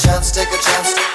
chance, take a chance.